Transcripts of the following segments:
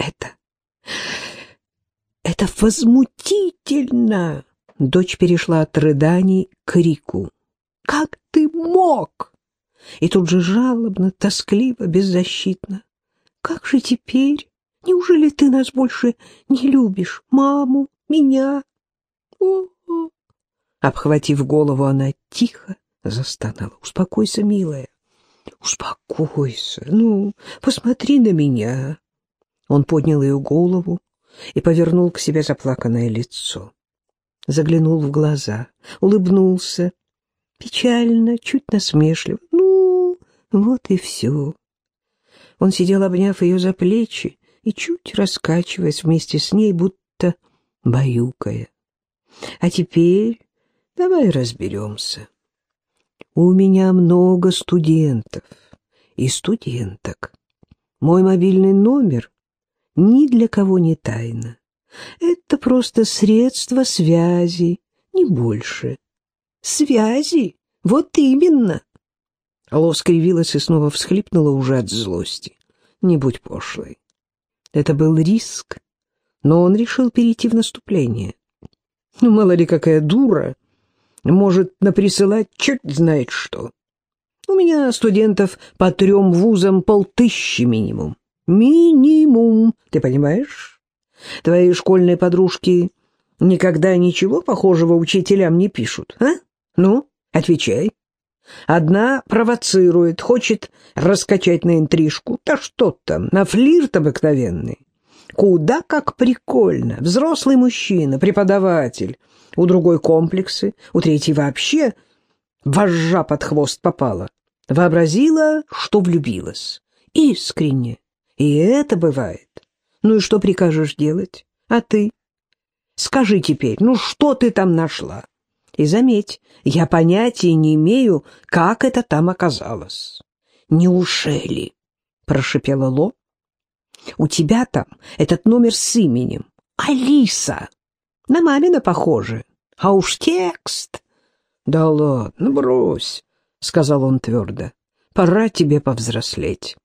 это... это возмутительно!» Дочь перешла от рыданий к крику. «Как ты мог?» И тут же жалобно, тоскливо, беззащитно. «Как же теперь? Неужели ты нас больше не любишь? Маму, меня?» О-о. Обхватив голову, она тихо застонала. «Успокойся, милая, успокойся. Ну, посмотри на меня». Он поднял ее голову и повернул к себе заплаканное лицо заглянул в глаза, улыбнулся, печально, чуть насмешливо. Ну, вот и все. Он сидел, обняв ее за плечи и чуть раскачиваясь вместе с ней, будто баюкая. А теперь давай разберемся. У меня много студентов и студенток. Мой мобильный номер ни для кого не тайна. Это просто средство связи, не больше. Связи? Вот именно. Ло скривилась и снова всхлипнула уже от злости. Не будь пошлой. Это был риск, но он решил перейти в наступление. Ну, мало ли какая дура может наприсылать черт знает что. У меня студентов по трем вузам полтыщи минимум. Минимум, ты понимаешь? Твои школьные подружки никогда ничего похожего учителям не пишут, а? Ну, отвечай. Одна провоцирует, хочет раскачать на интрижку. Да что там, на флирт обыкновенный. Куда как прикольно. Взрослый мужчина, преподаватель. У другой комплексы, у третьей вообще вожжа под хвост попала. Вообразила, что влюбилась. Искренне. И это бывает. Ну и что прикажешь делать? А ты? Скажи теперь, ну что ты там нашла? И заметь, я понятия не имею, как это там оказалось. Неужели? Прошепела Ло. У тебя там этот номер с именем. Алиса. На мамина похоже. А уж текст. Да ладно, брось, сказал он твердо. Пора тебе повзрослеть.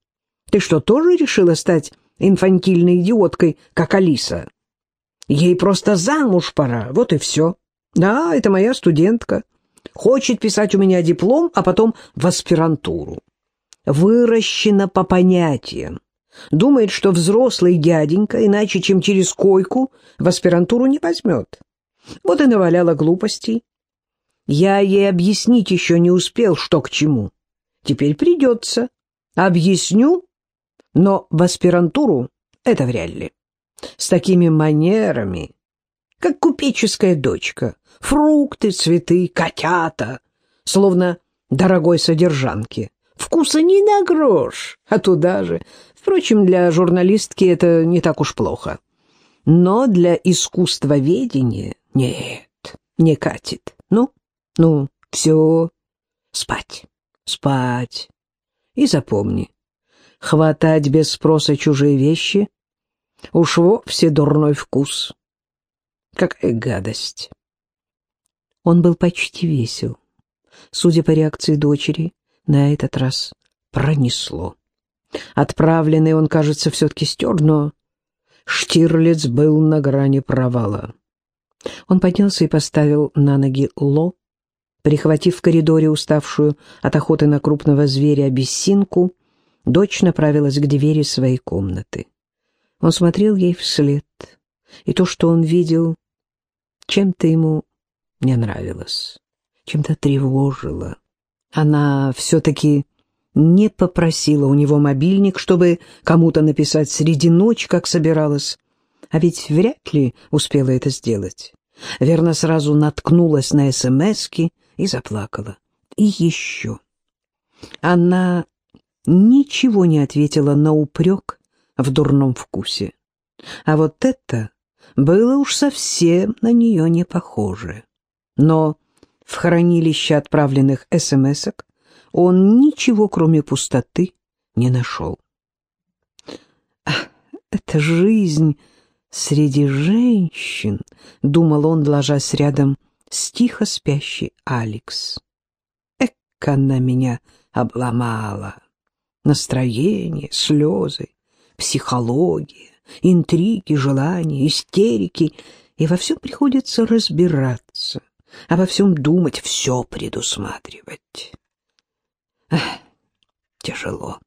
Ты что, тоже решила стать инфантильной идиоткой, как Алиса. Ей просто замуж пора, вот и все. Да, это моя студентка. Хочет писать у меня диплом, а потом в аспирантуру. Выращена по понятиям. Думает, что взрослый дяденька, иначе чем через койку, в аспирантуру не возьмет. Вот и наваляла глупостей. Я ей объяснить еще не успел, что к чему. Теперь придется. Объясню но в аспирантуру это вряд ли. С такими манерами, как купеческая дочка, фрукты, цветы, котята, словно дорогой содержанки. Вкуса не на грош, а туда же. Впрочем, для журналистки это не так уж плохо. Но для искусствоведения нет, не катит. Ну, ну, все, спать, спать. И запомни, хватать без спроса чужие вещи — уж вовсе дурной вкус. Какая гадость! Он был почти весел. Судя по реакции дочери, на этот раз пронесло. Отправленный он, кажется, все-таки стер, но Штирлиц был на грани провала. Он поднялся и поставил на ноги Ло, прихватив в коридоре уставшую от охоты на крупного зверя обессинку, Дочь направилась к двери своей комнаты. Он смотрел ей вслед, и то, что он видел, чем-то ему не нравилось, чем-то тревожило. Она все-таки не попросила у него мобильник, чтобы кому-то написать среди ночи, как собиралась, а ведь вряд ли успела это сделать. Верно, сразу наткнулась на СМСки и заплакала. И еще. Она ничего не ответила на упрек в дурном вкусе. А вот это было уж совсем на нее не похоже. Но в хранилище отправленных СМСок он ничего, кроме пустоты, не нашел. «Это жизнь среди женщин», — думал он, ложась рядом с тихо спящей Алекс. «Эк, она меня обломала» настроение, слезы, психология, интриги, желания, истерики, и во всем приходится разбираться, обо всем думать, все предусматривать. Эх, тяжело.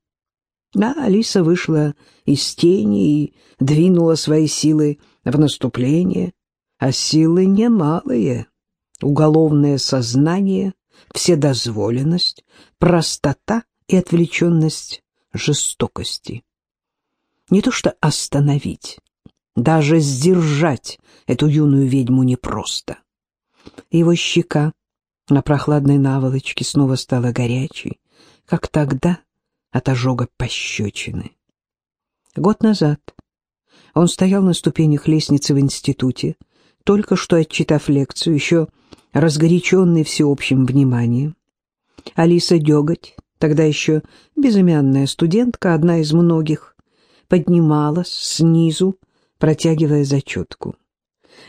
Да, Алиса вышла из тени и двинула свои силы в наступление, а силы немалые. Уголовное сознание, вседозволенность, простота и отвлеченность жестокости. Не то что остановить, даже сдержать эту юную ведьму непросто. Его щека на прохладной наволочке снова стала горячей, как тогда от ожога пощечины. Год назад он стоял на ступенях лестницы в институте, только что отчитав лекцию, еще разгоряченный всеобщим вниманием. Алиса Деготь, тогда еще безымянная студентка, одна из многих, поднималась снизу, протягивая зачетку.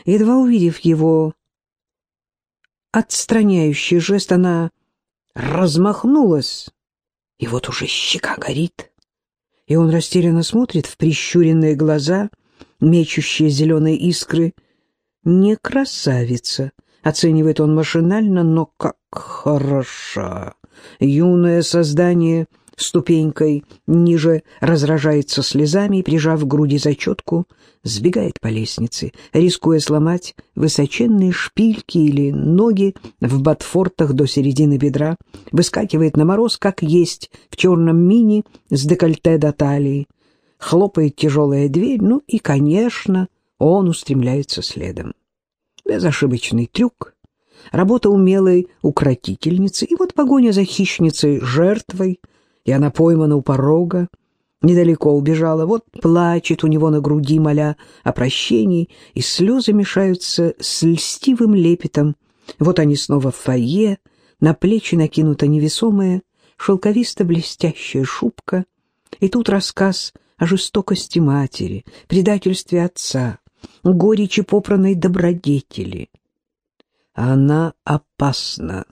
Едва увидев его отстраняющий жест, она размахнулась, и вот уже щека горит, и он растерянно смотрит в прищуренные глаза, мечущие зеленые искры. «Не красавица», — оценивает он машинально, но как хороша. Юное создание ступенькой ниже разражается слезами и, прижав к груди зачетку, сбегает по лестнице, рискуя сломать высоченные шпильки или ноги в ботфортах до середины бедра, выскакивает на мороз, как есть, в черном мини с декольте до талии, хлопает тяжелая дверь, ну и, конечно, он устремляется следом. Безошибочный трюк, работа умелой укротительницы, и вот погоня за хищницей жертвой, и она поймана у порога, недалеко убежала, вот плачет у него на груди, моля о прощении, и слезы мешаются с льстивым лепетом. Вот они снова в фойе, на плечи накинута невесомая, шелковисто-блестящая шубка, и тут рассказ о жестокости матери, предательстве отца, горечи попранной добродетели. Она опасна,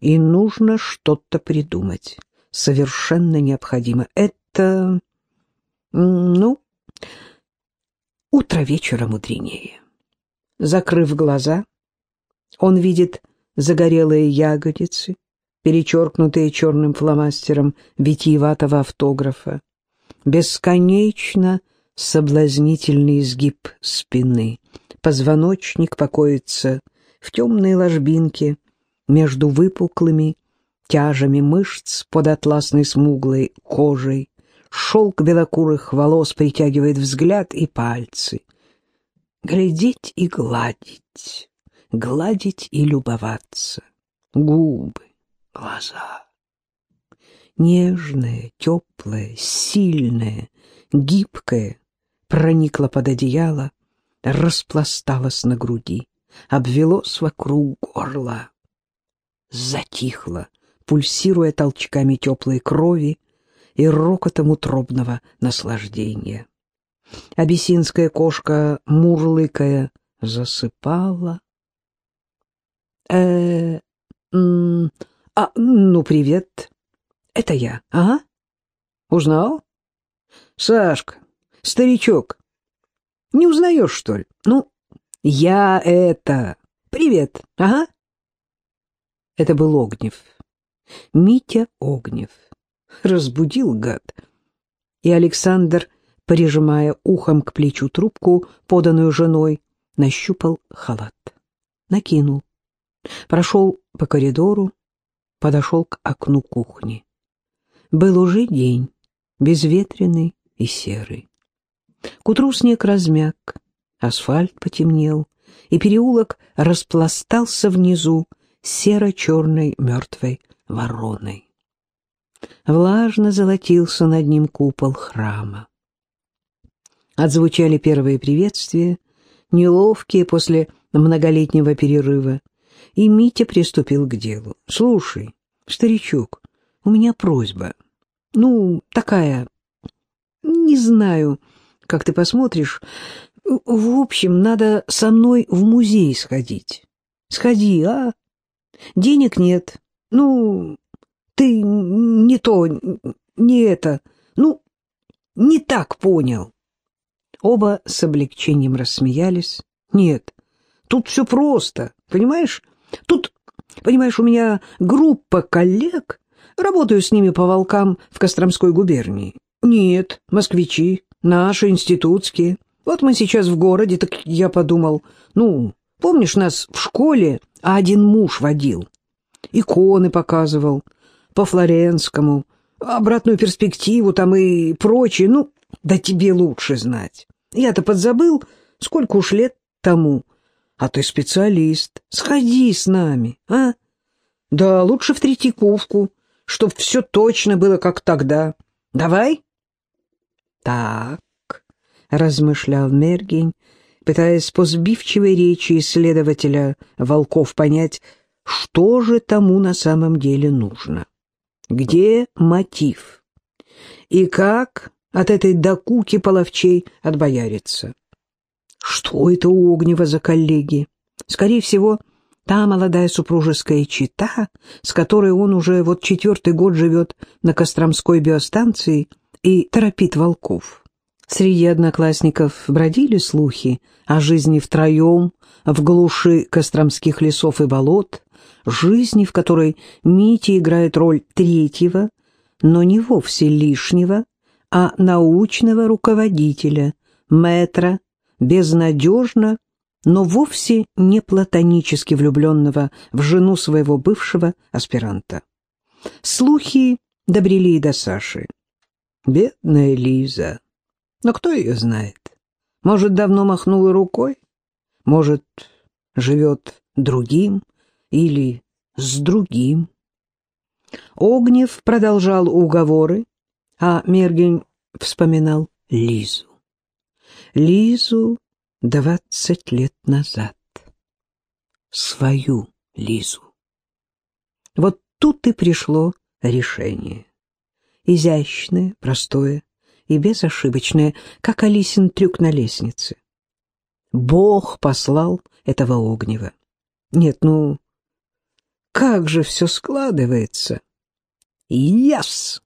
и нужно что-то придумать. Совершенно необходимо. Это, ну, утро вечера мудренее. Закрыв глаза, он видит загорелые ягодицы, перечеркнутые черным фломастером витиеватого автографа, бесконечно соблазнительный изгиб спины. Позвоночник покоится в темной ложбинке между выпуклыми тяжами мышц под атласной смуглой кожей. Шелк белокурых волос притягивает взгляд и пальцы. Глядеть и гладить, гладить и любоваться. Губы, глаза. Нежное, теплое, сильное, гибкое проникло под одеяло, распласталось на груди, обвелось вокруг горла. Затихло, пульсируя толчками теплой крови и рокотом утробного наслаждения. Абиссинская кошка, мурлыкая, засыпала. э а, ну, привет. Это я, ага. Узнал? Сашка, старичок, не узнаешь, что ли? Ну, я это... Привет, ага. Это был Огнев. Митя Огнев. Разбудил гад. И Александр, прижимая ухом к плечу трубку, поданную женой, нащупал халат. Накинул. Прошел по коридору, подошел к окну кухни. Был уже день, безветренный и серый. К утру снег размяк, асфальт потемнел, и переулок распластался внизу серо-черной мертвой вороной. Влажно золотился над ним купол храма. Отзвучали первые приветствия, неловкие после многолетнего перерыва, и Митя приступил к делу. — Слушай, старичок, у меня просьба. Ну, такая... Не знаю, как ты посмотришь. В общем, надо со мной в музей сходить. Сходи, а? Денег нет, ну, ты не то, не это, ну, не так понял. Оба с облегчением рассмеялись. Нет, тут все просто, понимаешь? Тут, понимаешь, у меня группа коллег, работаю с ними по волкам в Костромской губернии. Нет, москвичи, наши, институтские. Вот мы сейчас в городе, так я подумал, ну, помнишь, нас в школе один муж водил, иконы показывал по Флоренскому, обратную перспективу там и прочее, ну, да тебе лучше знать. Я-то подзабыл, сколько уж лет тому. А ты специалист. Сходи с нами, а? Да лучше в Третьяковку, чтоб все точно было, как тогда. Давай? Так, размышлял Мергень, пытаясь по сбивчивой речи исследователя волков понять, что же тому на самом деле нужно. Где мотив? И как от этой докуки половчей отбояриться. Что это у Огнева за коллеги? Скорее всего, та молодая супружеская чита, с которой он уже вот четвертый год живет на Костромской биостанции и торопит волков. Среди одноклассников бродили слухи о жизни втроем в глуши костромских лесов и болот, жизни, в которой Митя играет роль третьего, но не вовсе лишнего, а научного руководителя, мэтра, безнадежно, но вовсе не платонически влюбленного в жену своего бывшего аспиранта. Слухи добрели и до Саши. Бедная Лиза. Но кто ее знает? Может, давно махнула рукой? Может, живет другим или с другим? Огнев продолжал уговоры, а Мергень вспоминал Лизу. Лизу двадцать лет назад. Свою Лизу. Вот тут и пришло решение. Изящное, простое и безошибочное, как Алисин трюк на лестнице. Бог послал этого огнева. Нет, ну, как же все складывается. Яс!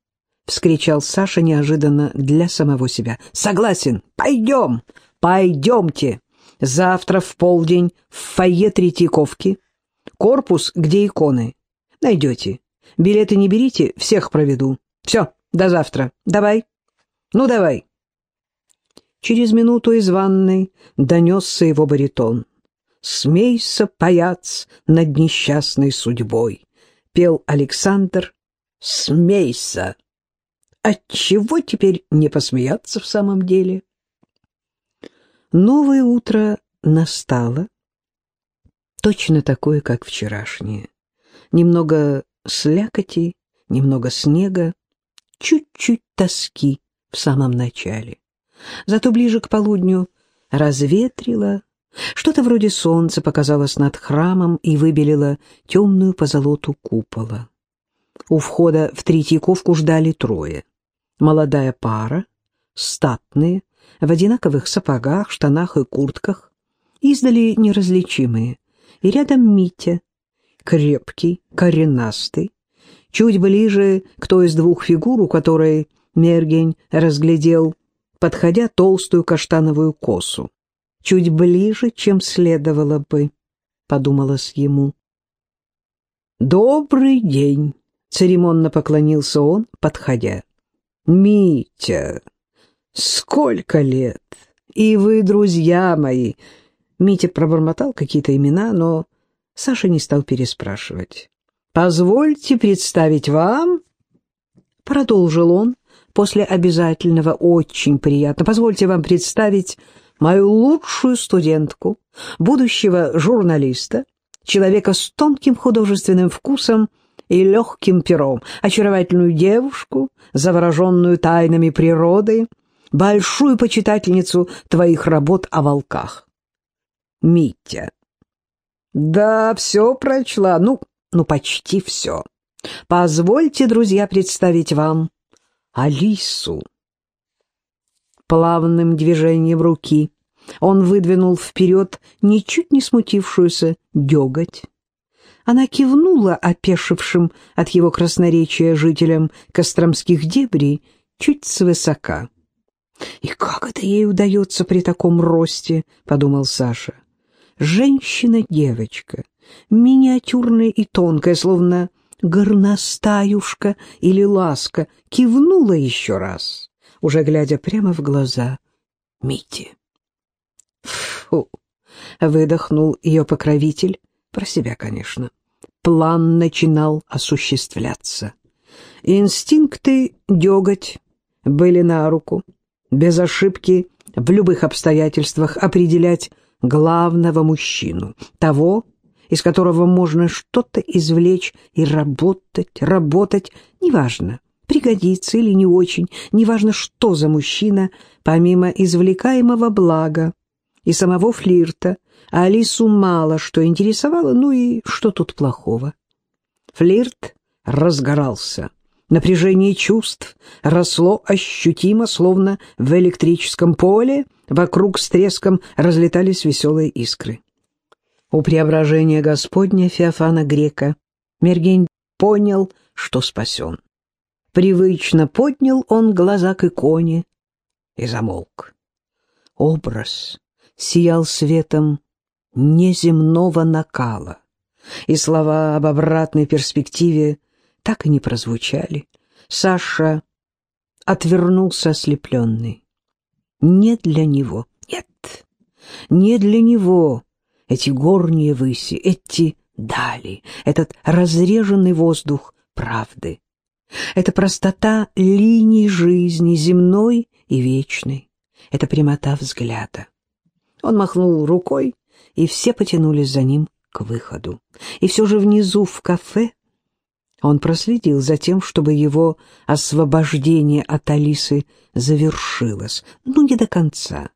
Вскричал Саша неожиданно для самого себя. «Согласен! Пойдем! Пойдемте! Завтра в полдень в фойе Третьяковки. Корпус, где иконы. Найдете. Билеты не берите, всех проведу. Все, до завтра. Давай. Ну, давай». Через минуту из ванной донесся его баритон. «Смейся, паяц, над несчастной судьбой», — пел Александр. «Смейся!» Отчего теперь не посмеяться в самом деле? Новое утро настало, точно такое, как вчерашнее. Немного слякоти, немного снега, чуть-чуть тоски в самом начале. Зато ближе к полудню разветрило, что-то вроде солнца показалось над храмом и выбелило темную позолоту купола. У входа в Третьяковку ждали трое — Молодая пара, статные, в одинаковых сапогах, штанах и куртках, издали неразличимые, и рядом Митя, крепкий, коренастый, чуть ближе к той из двух фигур, у которой Мергень разглядел, подходя толстую каштановую косу. Чуть ближе, чем следовало бы, подумалось ему. «Добрый день!» — церемонно поклонился он, подходя. Митя, сколько лет! И вы, друзья мои!» Митя пробормотал какие-то имена, но Саша не стал переспрашивать. «Позвольте представить вам...» Продолжил он после обязательного «очень приятно». «Позвольте вам представить мою лучшую студентку, будущего журналиста, человека с тонким художественным вкусом и легким пером, очаровательную девушку, завороженную тайнами природы, большую почитательницу твоих работ о волках. Митя. Да, все прочла, ну, ну почти все. Позвольте, друзья, представить вам Алису. Плавным движением руки он выдвинул вперед ничуть не смутившуюся деготь. Она кивнула опешившим от его красноречия жителям Костромских дебрей чуть свысока. «И как это ей удается при таком росте?» — подумал Саша. «Женщина-девочка, миниатюрная и тонкая, словно горностаюшка или ласка, кивнула еще раз, уже глядя прямо в глаза Мити. «Фу!» — выдохнул ее покровитель, про себя, конечно. План начинал осуществляться. Инстинкты деготь были на руку, без ошибки в любых обстоятельствах определять главного мужчину, того, из которого можно что-то извлечь и работать, работать, неважно, пригодится или не очень, неважно, что за мужчина, помимо извлекаемого блага и самого флирта, Алису мало что интересовало, ну и что тут плохого. Флирт разгорался. Напряжение чувств росло ощутимо, словно в электрическом поле, вокруг с треском разлетались веселые искры. У преображения Господня Феофана Грека Мергень понял, что спасен. Привычно поднял он глаза к иконе и замолк. Образ сиял светом неземного накала, и слова об обратной перспективе так и не прозвучали. Саша отвернулся ослепленный. Не для него, нет, не для него эти горние выси, эти дали, этот разреженный воздух правды. Это простота линий жизни, земной и вечной. Это прямота взгляда. Он махнул рукой, и все потянулись за ним к выходу. И все же внизу в кафе он проследил за тем, чтобы его освобождение от Алисы завершилось. Ну, не до конца.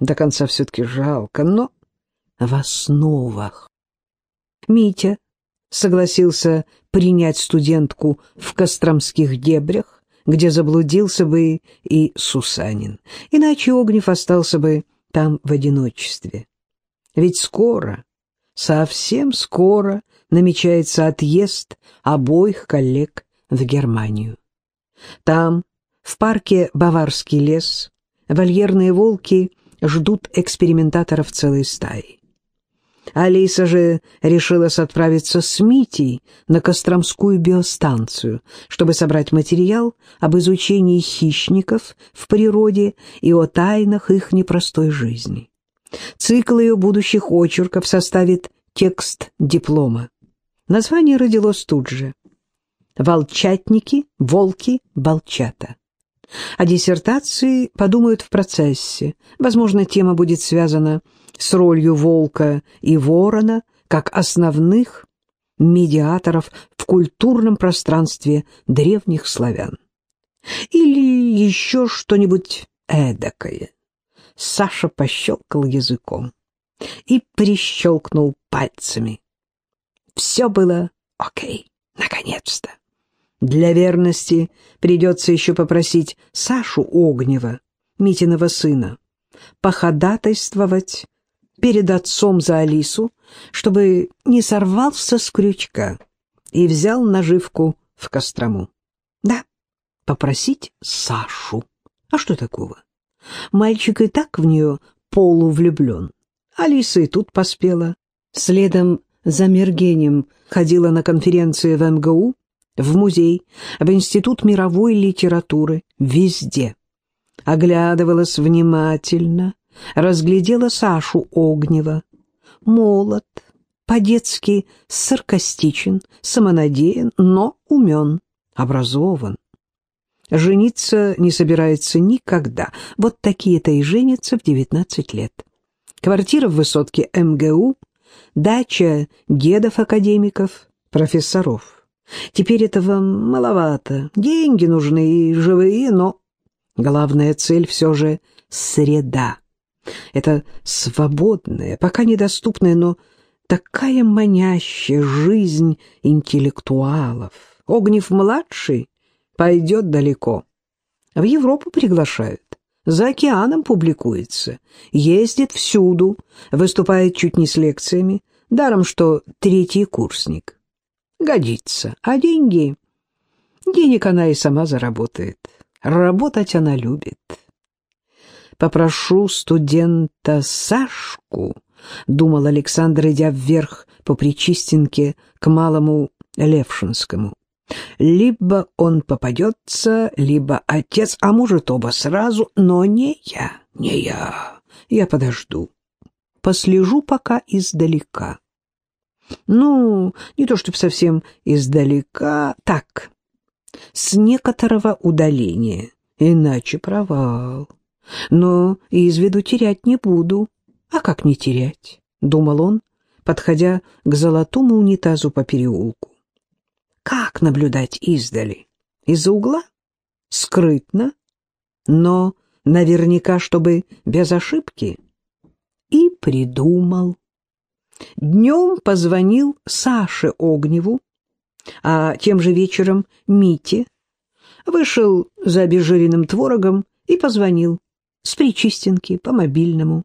До конца все-таки жалко, но в основах. Митя согласился принять студентку в Костромских дебрях, где заблудился бы и Сусанин, иначе Огнев остался бы там в одиночестве. Ведь скоро, совсем скоро намечается отъезд обоих коллег в Германию. Там, в парке Баварский лес, вольерные волки ждут экспериментаторов целой стаи. Алиса же решилась отправиться с Митей на Костромскую биостанцию, чтобы собрать материал об изучении хищников в природе и о тайнах их непростой жизни. Цикл ее будущих очерков составит текст диплома. Название родилось тут же. «Волчатники, волки, волчата». О диссертации подумают в процессе. Возможно, тема будет связана с ролью волка и ворона как основных медиаторов в культурном пространстве древних славян. Или еще что-нибудь эдакое. Саша пощелкал языком и прищелкнул пальцами. Все было окей, наконец-то. Для верности придется еще попросить Сашу Огнева, Митиного сына, походатайствовать перед отцом за Алису, чтобы не сорвался с крючка и взял наживку в Кострому. Да, попросить Сашу. А что такого? Мальчик и так в нее полувлюблен. Алиса и тут поспела. Следом за Мергенем ходила на конференции в МГУ, в музей, в Институт мировой литературы, везде. Оглядывалась внимательно, разглядела Сашу Огнева. Молод, по-детски саркастичен, самонадеян, но умен, образован. Жениться не собирается никогда. Вот такие-то и женятся в девятнадцать лет. Квартира в высотке МГУ, дача дедов-академиков, профессоров. Теперь этого маловато. Деньги нужны и живые, но главная цель все же среда. Это свободная, пока недоступная, но такая манящая жизнь интеллектуалов. Огнев-младший пойдет далеко. В Европу приглашают. За океаном публикуется. Ездит всюду, выступает чуть не с лекциями. Даром, что третий курсник. Годится. А деньги? Денег она и сама заработает. Работать она любит. Попрошу студента Сашку, — думал Александр, идя вверх по Причистенке к малому Левшинскому. Либо он попадется, либо отец, а может, оба сразу, но не я, не я. Я подожду. Послежу пока издалека. Ну, не то чтобы совсем издалека, так, с некоторого удаления, иначе провал. Но из виду терять не буду. А как не терять? — думал он, подходя к золотому унитазу по переулку. Как наблюдать издали? Из-за угла? Скрытно, но наверняка, чтобы без ошибки. И придумал. Днем позвонил Саше Огневу, а тем же вечером Мите, вышел за обезжиренным творогом и позвонил с причистенки по мобильному.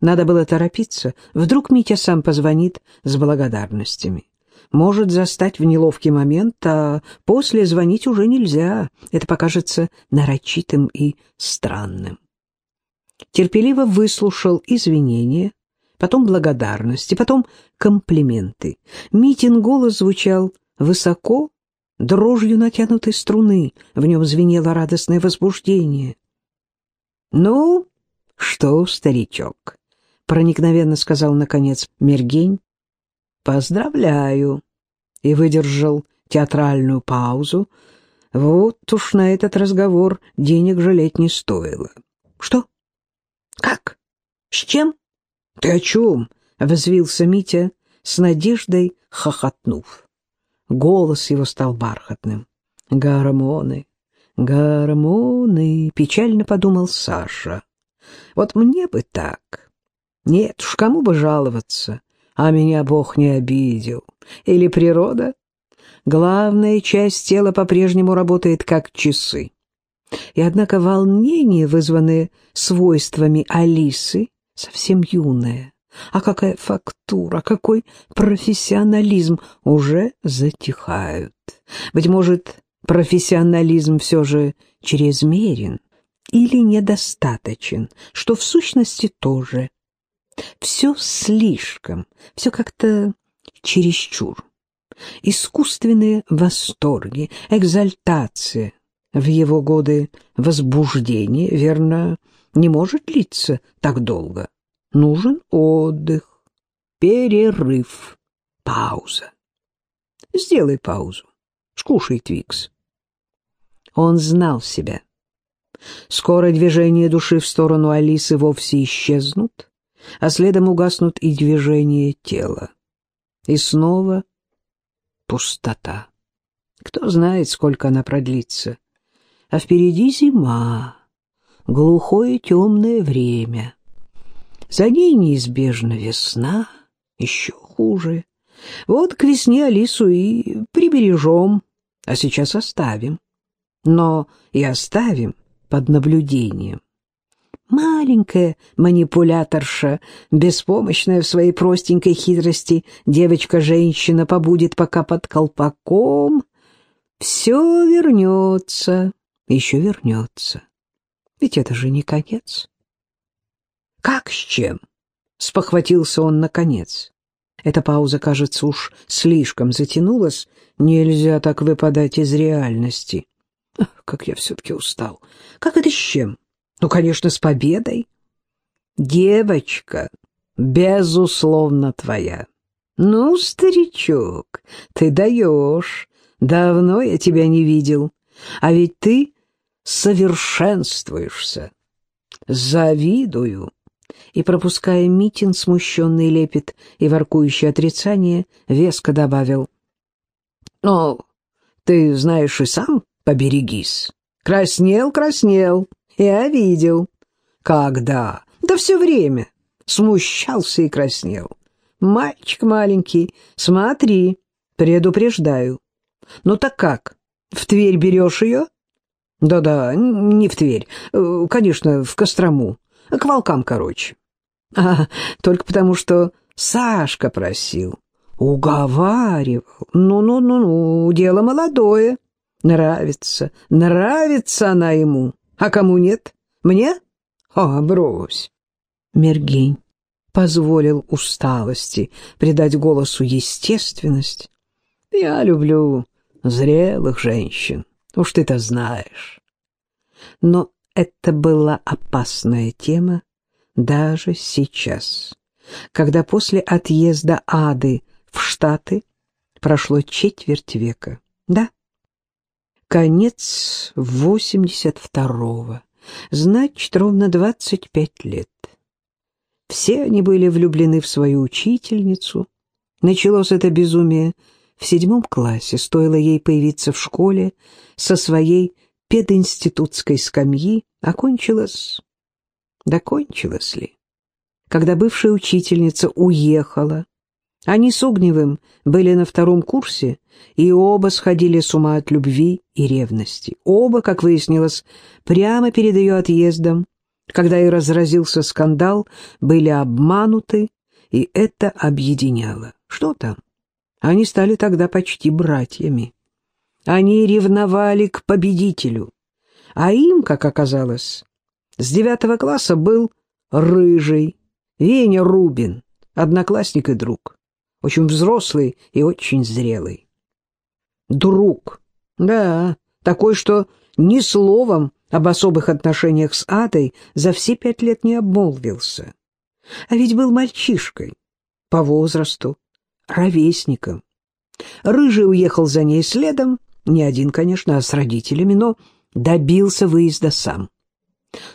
Надо было торопиться, вдруг Митя сам позвонит с благодарностями. Может застать в неловкий момент, а после звонить уже нельзя. Это покажется нарочитым и странным. Терпеливо выслушал извинения, потом благодарности, потом комплименты. Митин голос звучал высоко, дрожью натянутой струны, в нем звенело радостное возбуждение. «Ну, что, старичок?» — проникновенно сказал, наконец, Мергень. «Поздравляю!» И выдержал театральную паузу. Вот уж на этот разговор денег жалеть не стоило. «Что? Как? С чем?» «Ты о чем?» — взвился Митя, с надеждой хохотнув. Голос его стал бархатным. «Гормоны, гормоны!» — печально подумал Саша. «Вот мне бы так. Нет уж, кому бы жаловаться, а меня Бог не обидел. Или природа? Главная часть тела по-прежнему работает как часы. И однако волнение, вызванное свойствами Алисы, совсем юное. А какая фактура, какой профессионализм уже затихают. Быть может, профессионализм все же чрезмерен или недостаточен, что в сущности тоже. Все слишком, все как-то чересчур. Искусственные восторги, экзальтация в его годы возбуждения, верно, не может длиться так долго. Нужен отдых, перерыв, пауза. Сделай паузу, скушай Твикс. Он знал себя. Скоро движения души в сторону Алисы вовсе исчезнут, а следом угаснут и движения тела. И снова пустота. Кто знает, сколько она продлится. А впереди зима, глухое темное время. За ней неизбежна весна, еще хуже. Вот к весне Алису и прибережем, а сейчас оставим. Но и оставим под наблюдением. Маленькая манипуляторша, беспомощная в своей простенькой хитрости, девочка-женщина побудет пока под колпаком. Все вернется, еще вернется. Ведь это же не конец. Как с чем? Спохватился он наконец. Эта пауза, кажется, уж слишком затянулась. Нельзя так выпадать из реальности. Как я все-таки устал. Как это с чем? Ну, конечно, с победой. Девочка, безусловно, твоя. Ну, старичок, ты даешь. Давно я тебя не видел. А ведь ты совершенствуешься. Завидую. И, пропуская Митин, смущенный лепет и воркующее отрицание, веско добавил. Ну, ты знаешь и сам, поберегись. Краснел, краснел. Я видел. Когда? Да все время. Смущался и краснел. Мальчик маленький, смотри, предупреждаю. Ну так как, в Тверь берешь ее? Да-да, не в Тверь. Э, конечно, в Кострому. К волкам, короче. А, только потому, что Сашка просил. Уговаривал. Ну-ну-ну-ну, дело молодое. Нравится, нравится она ему. А кому нет? Мне? А, брось. Мергень позволил усталости придать голосу естественность. Я люблю зрелых женщин, уж ты-то знаешь. Но это была опасная тема даже сейчас, когда после отъезда Ады в Штаты прошло четверть века. Да, конец восемьдесят второго, значит, ровно двадцать пять лет. Все они были влюблены в свою учительницу. Началось это безумие в седьмом классе, стоило ей появиться в школе со своей пединститутской скамьи, окончилось... Докончилось ли? Когда бывшая учительница уехала, они с Огневым были на втором курсе, и оба сходили с ума от любви и ревности. Оба, как выяснилось, прямо перед ее отъездом, когда и разразился скандал, были обмануты, и это объединяло. Что там? Они стали тогда почти братьями. Они ревновали к победителю. А им, как оказалось, с девятого класса был рыжий Веня Рубин, одноклассник и друг. Очень взрослый и очень зрелый. Друг. Да, такой, что ни словом об особых отношениях с Адой за все пять лет не обмолвился. А ведь был мальчишкой, по возрасту, ровесником. Рыжий уехал за ней следом, не один, конечно, а с родителями, но добился выезда сам.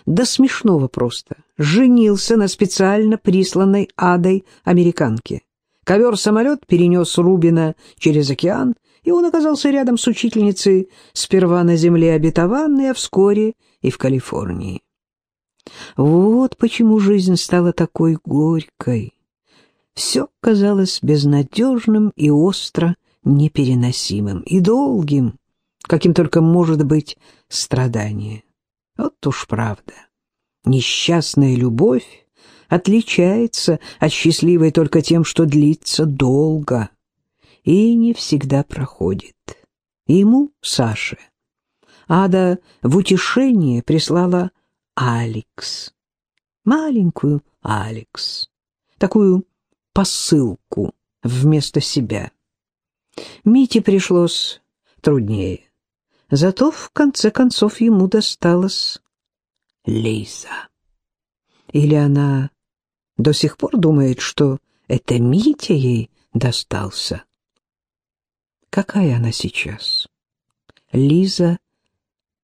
Да смешного просто. Женился на специально присланной адой американке. Ковер-самолет перенес Рубина через океан, и он оказался рядом с учительницей сперва на земле обетованной, а вскоре и в Калифорнии. Вот почему жизнь стала такой горькой. Все казалось безнадежным и остро непереносимым, и долгим, каким только может быть страдание. Вот уж правда. Несчастная любовь отличается от счастливой только тем, что длится долго и не всегда проходит. Ему, Саше, Ада в утешение прислала Алекс, маленькую Алекс, такую посылку вместо себя. Мите пришлось труднее. Зато в конце концов ему досталась Лиза. Или она до сих пор думает, что это Митя ей достался? Какая она сейчас? Лиза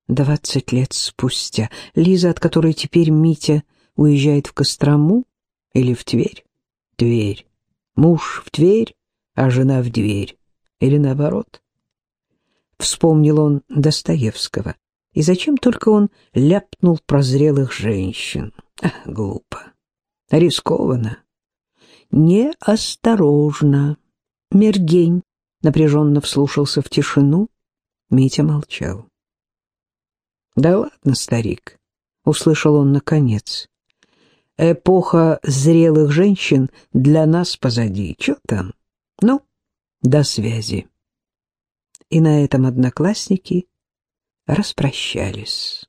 двадцать лет спустя. Лиза, от которой теперь Митя уезжает в Кострому или в Тверь? Тверь. Муж в Тверь, а жена в дверь. Или наоборот? Вспомнил он Достоевского. И зачем только он ляпнул про зрелых женщин? Ах, глупо. Рискованно. Неосторожно. Мергень напряженно вслушался в тишину. Митя молчал. «Да ладно, старик», — услышал он наконец. «Эпоха зрелых женщин для нас позади. Че там? Ну, до связи» и на этом одноклассники распрощались.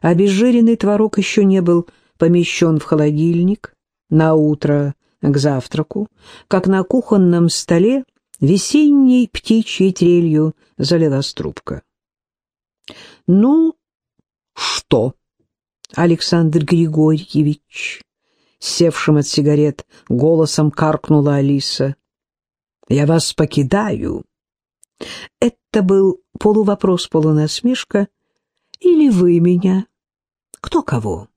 Обезжиренный творог еще не был помещен в холодильник на утро к завтраку, как на кухонном столе весенней птичьей трелью залилась трубка. «Ну, что?» Александр Григорьевич, севшим от сигарет, голосом каркнула Алиса. «Я вас покидаю. Это был полувопрос-полунасмешка. Или вы меня? Кто кого?